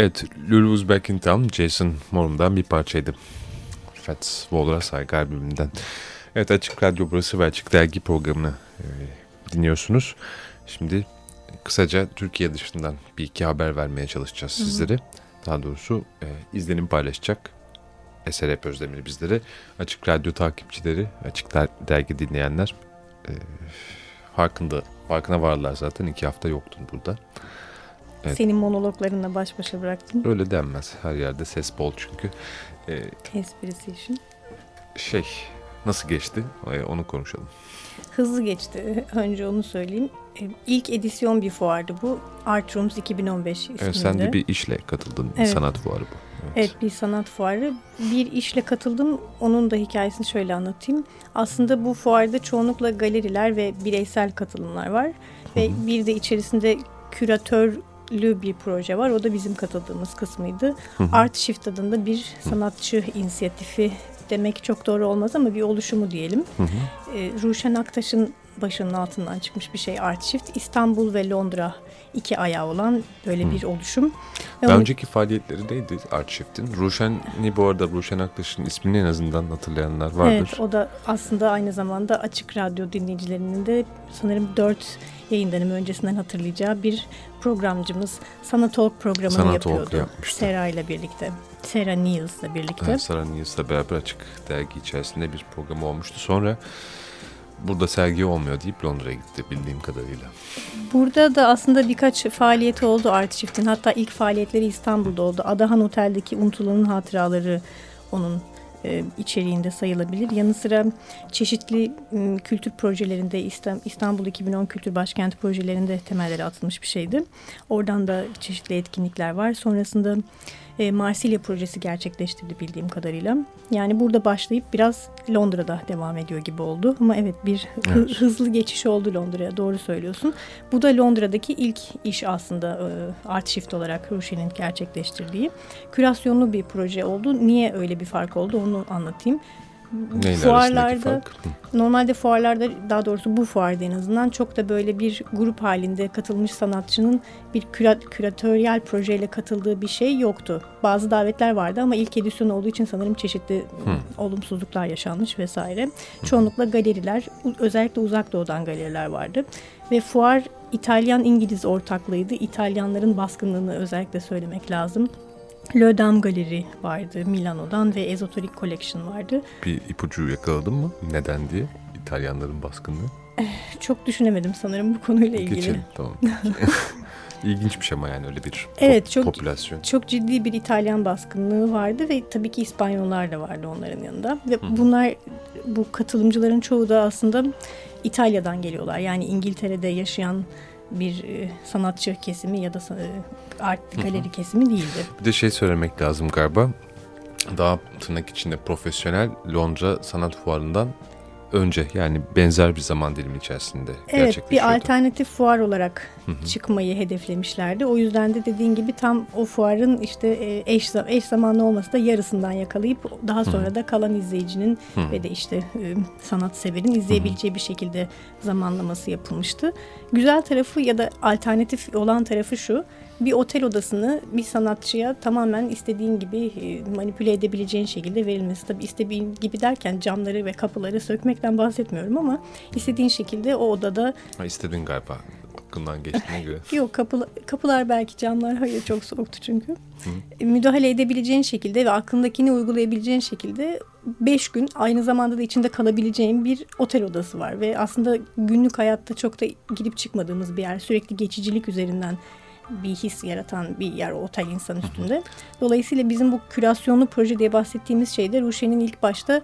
Evet, Lulu was back in town. Jason Morum'dan bir parçaydı. Fats Waller'a saygı albümünden. Evet, Açık Radyo burası ve Açık Dergi programını e, dinliyorsunuz. Şimdi kısaca Türkiye dışından bir iki haber vermeye çalışacağız Hı -hı. sizlere. Daha doğrusu e, izlenim paylaşacak Eser Hep Özdemir bizlere. Açık Radyo takipçileri, Açık Dergi dinleyenler e, farkında, farkına varlar zaten. iki hafta yoktun burada. Evet. Senin monologlarınla baş başa bıraktım. Öyle denmez. Her yerde ses bol çünkü. Ee, Esprisi için. Şey, nasıl geçti? Ee, onu konuşalım. Hızlı geçti. Önce onu söyleyeyim. Ee, ilk edisyon bir fuardı bu. Art Rooms 2015 isminde. Evet, sen de bir işle katıldın. Evet. Sanat fuarı bu. Evet. evet bir sanat fuarı. Bir işle katıldım. Onun da hikayesini şöyle anlatayım. Aslında bu fuarda çoğunlukla galeriler ve bireysel katılımlar var. Ve Hı -hı. bir de içerisinde küratör lü bir proje var. O da bizim katıldığımız kısmıydı. Hı hı. Art Shift adında bir sanatçı inisiyatifi demek çok doğru olmaz ama bir oluşumu diyelim. Hı hı. E, Ruşen Aktaş'ın başının altından çıkmış bir şey Art Shift. İstanbul ve Londra iki ayağı olan böyle bir oluşum. Daha onun... önceki faaliyetleri neydi Art Shift'in? Ruşen'i bu arada Ruşen Aktaş'ın ismini en azından hatırlayanlar vardır. Evet o da aslında aynı zamanda Açık Radyo dinleyicilerinin de sanırım dört yayın dönemi öncesinden hatırlayacağı bir programcımız Sana Talk programını Sana yapıyordu. Talk Sera ile birlikte. Sera Niels'la birlikte. Evet, Sera Niels'la beraber açık dergi içerisinde bir program olmuştu. Sonra burada sergi olmuyor deyip Londra'ya gitti bildiğim kadarıyla. Burada da aslında birkaç faaliyeti oldu Art Shift'in. Hatta ilk faaliyetleri İstanbul'da oldu. Adahan Otel'deki Unutulan'ın hatıraları onun e, içeriğinde sayılabilir. Yanı sıra çeşitli kültür projelerinde İstanbul 2010 Kültür Başkenti projelerinde temelleri atılmış bir şeydi. Oradan da çeşitli etkinlikler var. Sonrasında e, Marsilya projesi gerçekleştirdi bildiğim kadarıyla. Yani burada başlayıp biraz Londra'da devam ediyor gibi oldu. Ama evet bir evet. hızlı geçiş oldu Londra'ya doğru söylüyorsun. Bu da Londra'daki ilk iş aslında e, Art Shift olarak Rushi'nin gerçekleştirdiği. Kürasyonlu bir proje oldu. Niye öyle bir fark oldu onu anlatayım. Neyle fuarlarda normalde fuarlarda daha doğrusu bu fuarda en azından çok da böyle bir grup halinde katılmış sanatçının bir kürat, küratöryel projeyle katıldığı bir şey yoktu. Bazı davetler vardı ama ilk edisyon olduğu için sanırım çeşitli Hı. olumsuzluklar yaşanmış vesaire. Hı. Çoğunlukla galeriler özellikle uzak doğudan galeriler vardı ve fuar İtalyan-İngiliz ortaklığıydı. İtalyanların baskınlığını özellikle söylemek lazım. Le Dame Galeri vardı Milano'dan ve Esoteric Collection vardı. Bir ipucu yakaladın mı? Neden diye? İtalyanların baskınlığı. Eh, çok düşünemedim sanırım bu konuyla ilgili. Geçelim tamam. İlginç bir şey ama yani öyle bir evet, pop, çok, popülasyon. Çok ciddi bir İtalyan baskınlığı vardı ve tabii ki İspanyollar da vardı onların yanında. Ve Hı. bunlar bu katılımcıların çoğu da aslında İtalya'dan geliyorlar. Yani İngiltere'de yaşayan bir e, sanatçı kesimi ya da e, art galeri kesimi değildi. Bir de şey söylemek lazım galiba. Daha tırnak içinde profesyonel Londra Sanat Fuarı'ndan önce yani benzer bir zaman dilimi içerisinde Evet bir alternatif fuar olarak çıkmayı hedeflemişlerdi. O yüzden de dediğin gibi tam o fuarın işte e, eş, eş zamanlı olması da yarısından yakalayıp daha sonra da kalan izleyicinin ve de işte e, sanatseverin izleyebileceği bir şekilde zamanlaması yapılmıştı. Güzel tarafı ya da alternatif olan tarafı şu bir otel odasını bir sanatçıya tamamen istediğin gibi e, manipüle edebileceğin şekilde verilmesi. Tabii istediğin gibi derken camları ve kapıları sökmekten bahsetmiyorum ama istediğin şekilde o odada... Ha, istedin galiba aklından geçtiğine göre. Yok kapı, kapılar belki camlar hayır çok soğuktu çünkü. Hı. E, müdahale edebileceğin şekilde ve aklındakini uygulayabileceğin şekilde beş gün aynı zamanda da içinde kalabileceğin bir otel odası var. Ve aslında günlük hayatta çok da girip çıkmadığımız bir yer. Sürekli geçicilik üzerinden bir his yaratan bir yer otel insan üstünde. Dolayısıyla bizim bu kürasyonlu proje diye bahsettiğimiz şeyde Ruşen'in ilk başta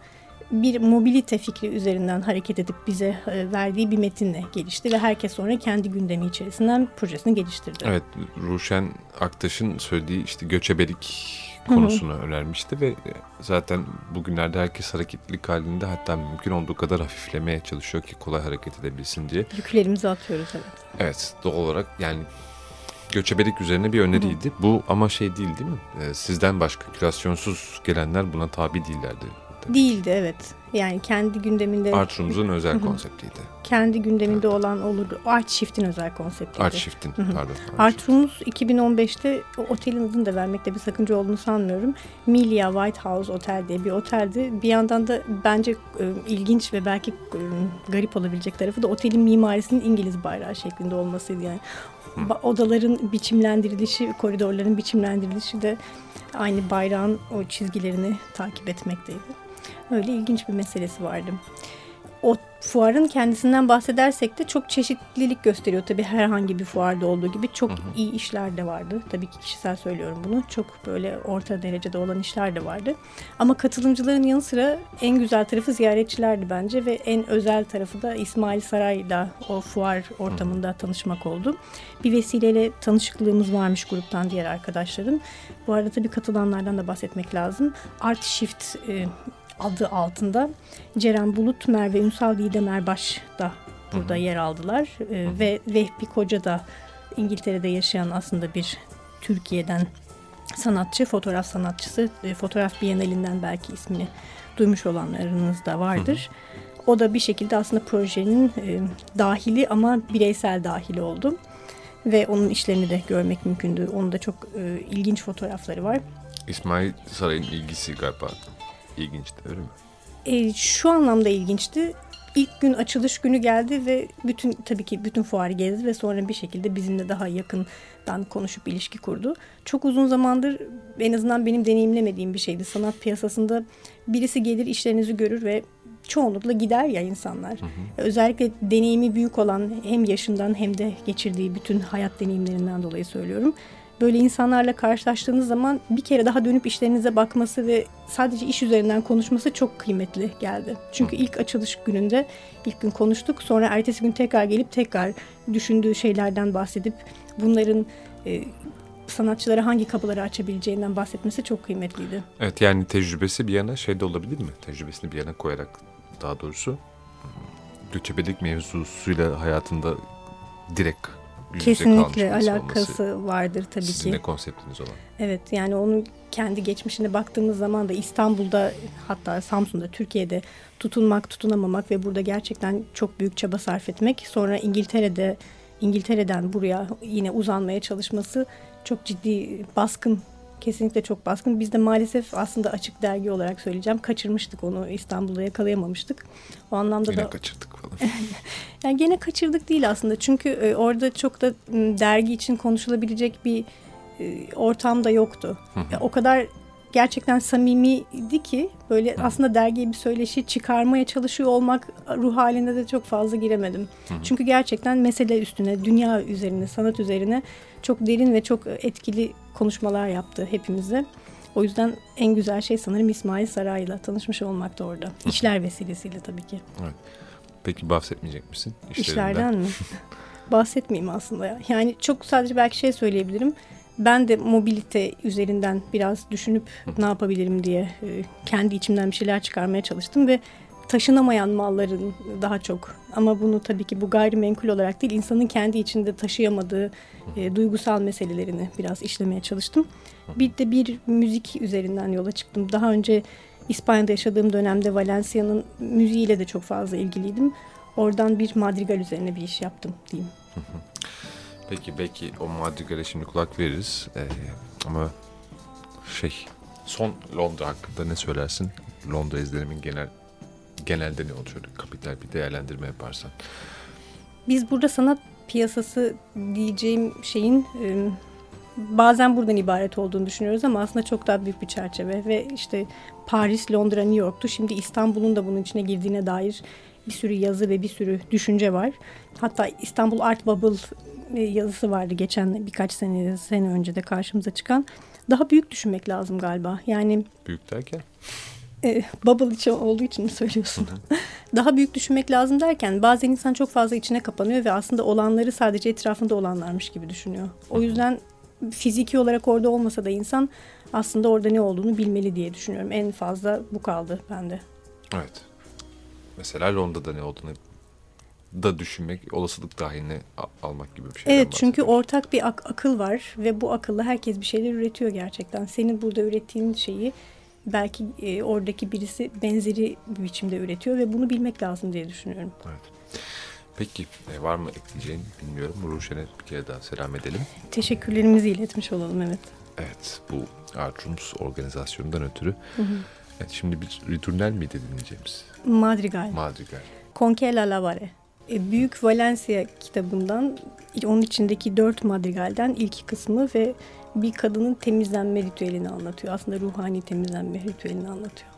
bir mobilite fikri üzerinden hareket edip bize e, verdiği bir metinle gelişti ve herkes sonra kendi gündemi içerisinden projesini geliştirdi. Evet, Ruşen Aktaş'ın söylediği işte göçebelik konusunu Hı-hı. önermişti ve zaten bugünlerde herkes hareketlilik halinde hatta mümkün olduğu kadar hafiflemeye çalışıyor ki kolay hareket edebilsin diye. Yüklerimizi atıyoruz evet. Evet doğal olarak yani göçebelik üzerine bir öneriydi. Hı. Bu ama şey değil değil mi? Ee, sizden başka kürasyonsuz gelenler buna tabi değillerdi Değildi evet. Yani kendi gündeminde... Artrooms'un özel konseptiydi. Kendi gündeminde evet. olan olurdu. Art Shift'in özel konseptiydi. Art Shift'in pardon. Art Rooms 2015'te o otelin adını da vermekte bir sakınca olduğunu sanmıyorum. Milia White House Otel diye bir oteldi. Bir yandan da bence e, ilginç ve belki e, garip olabilecek tarafı da otelin mimarisinin İngiliz bayrağı şeklinde olmasıydı. Yani odaların biçimlendirilişi, koridorların biçimlendirilişi de aynı bayrağın o çizgilerini takip etmekteydi. Öyle ilginç bir meselesi vardı o fuarın kendisinden bahsedersek de çok çeşitlilik gösteriyor. Tabii herhangi bir fuarda olduğu gibi çok hı hı. iyi işler de vardı. Tabii ki kişisel söylüyorum bunu. Çok böyle orta derecede olan işler de vardı. Ama katılımcıların yanı sıra en güzel tarafı ziyaretçilerdi bence ve en özel tarafı da İsmail Saray'la o fuar ortamında hı. tanışmak oldu. Bir vesileyle tanışıklığımız varmış gruptan diğer arkadaşların. Bu arada tabii katılanlardan da bahsetmek lazım. Art Shift e, adı altında Ceren Bulut, Merve Ünsal, Didem Erbaş da burada Hı-hı. yer aldılar. Ee, ve Vehbi Koca da İngiltere'de yaşayan aslında bir Türkiye'den sanatçı, fotoğraf sanatçısı. E, fotoğraf Bienalinden belki ismini duymuş olanlarınız da vardır. Hı-hı. O da bir şekilde aslında projenin e, dahili ama bireysel dahili oldu. Ve onun işlerini de görmek mümkündü. Onun da çok e, ilginç fotoğrafları var. İsmail Saray'ın ilgisi galiba ilginçti öyle mi? E, şu anlamda ilginçti. İlk gün açılış günü geldi ve bütün tabii ki bütün fuarı gezdi ve sonra bir şekilde bizimle daha yakından konuşup ilişki kurdu. Çok uzun zamandır en azından benim deneyimlemediğim bir şeydi. Sanat piyasasında birisi gelir işlerinizi görür ve çoğunlukla gider ya insanlar. Hı hı. Özellikle deneyimi büyük olan hem yaşından hem de geçirdiği bütün hayat deneyimlerinden dolayı söylüyorum böyle insanlarla karşılaştığınız zaman bir kere daha dönüp işlerinize bakması ve sadece iş üzerinden konuşması çok kıymetli geldi. Çünkü ilk açılış gününde ilk gün konuştuk. Sonra ertesi gün tekrar gelip tekrar düşündüğü şeylerden bahsedip bunların e, sanatçılara hangi kapıları açabileceğinden bahsetmesi çok kıymetliydi. Evet yani tecrübesi bir yana şey de olabilir mi? Tecrübesini bir yana koyarak daha doğrusu göçebelik mevzusuyla hayatında direkt Kesinlikle alakası vardır tabii sizin ki. Sizin de konseptiniz olan. Evet yani onun kendi geçmişine baktığımız zaman da İstanbul'da hatta Samsun'da Türkiye'de tutunmak tutunamamak ve burada gerçekten çok büyük çaba sarf etmek. Sonra İngiltere'de İngiltere'den buraya yine uzanmaya çalışması çok ciddi baskın kesinlikle çok baskın. Biz de maalesef aslında açık dergi olarak söyleyeceğim. Kaçırmıştık onu İstanbul'da yakalayamamıştık. O anlamda Yine da... kaçırdık falan. yani gene kaçırdık değil aslında. Çünkü e, orada çok da dergi için konuşulabilecek bir e, ortam da yoktu. o kadar gerçekten samimiydi ki böyle aslında dergiye bir söyleşi çıkarmaya çalışıyor olmak ruh halinde de çok fazla giremedim. Çünkü gerçekten mesele üstüne, dünya üzerine, sanat üzerine çok derin ve çok etkili konuşmalar yaptı hepimize. O yüzden en güzel şey sanırım İsmail Saray'la tanışmış olmak da orada. İşler vesilesiyle tabii ki. Evet. Peki bahsetmeyecek misin? İşlerden mi? Bahsetmeyeyim aslında ya. Yani çok sadece belki şey söyleyebilirim. Ben de mobilite üzerinden biraz düşünüp ne yapabilirim diye e, kendi içimden bir şeyler çıkarmaya çalıştım ve taşınamayan malların daha çok ama bunu tabii ki bu gayrimenkul olarak değil insanın kendi içinde taşıyamadığı e, duygusal meselelerini biraz işlemeye çalıştım. Bir de bir müzik üzerinden yola çıktım. Daha önce İspanya'da yaşadığım dönemde Valencia'nın müziğiyle de çok fazla ilgiliydim. Oradan bir madrigal üzerine bir iş yaptım diyeyim. Peki belki o madrigale şimdi kulak veririz. Ee, ama şey son Londra hakkında ne söylersin? Londra izlenimin genel genelde ne oluşuyordu? Kapital bir değerlendirme yaparsan. Biz burada sanat piyasası diyeceğim şeyin e, bazen buradan ibaret olduğunu düşünüyoruz ama aslında çok daha büyük bir çerçeve ve işte Paris, Londra, New York'tu. Şimdi İstanbul'un da bunun içine girdiğine dair bir sürü yazı ve bir sürü düşünce var. Hatta İstanbul Art Bubble e, yazısı vardı geçen birkaç sene, sene önce de karşımıza çıkan. Daha büyük düşünmek lazım galiba. Yani büyük derken e, bubble içi olduğu için mi söylüyorsun? Daha büyük düşünmek lazım derken bazen insan çok fazla içine kapanıyor ve aslında olanları sadece etrafında olanlarmış gibi düşünüyor. O yüzden fiziki olarak orada olmasa da insan aslında orada ne olduğunu bilmeli diye düşünüyorum. En fazla bu kaldı bende. Evet. Mesela Londra'da ne olduğunu da düşünmek, olasılık dahiline almak gibi bir şey. Evet çünkü ortak bir ak akıl var ve bu akılla herkes bir şeyler üretiyor gerçekten. Senin burada ürettiğin şeyi belki e, oradaki birisi benzeri bir biçimde üretiyor ve bunu bilmek lazım diye düşünüyorum. Evet. Peki e, var mı ekleyeceğin bilmiyorum. Ruşen'e bir kere daha selam edelim. Teşekkürlerimizi iletmiş olalım evet. Evet bu Artrums organizasyonundan ötürü. Hı hı. Evet, şimdi bir riturnel miydi dinleyeceğimiz? Madrigal. Madrigal. Conquela Lavare. E, Büyük Valencia kitabından onun içindeki dört madrigalden ilk kısmı ve bir kadının temizlenme ritüelini anlatıyor. Aslında ruhani temizlenme ritüelini anlatıyor.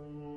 Um...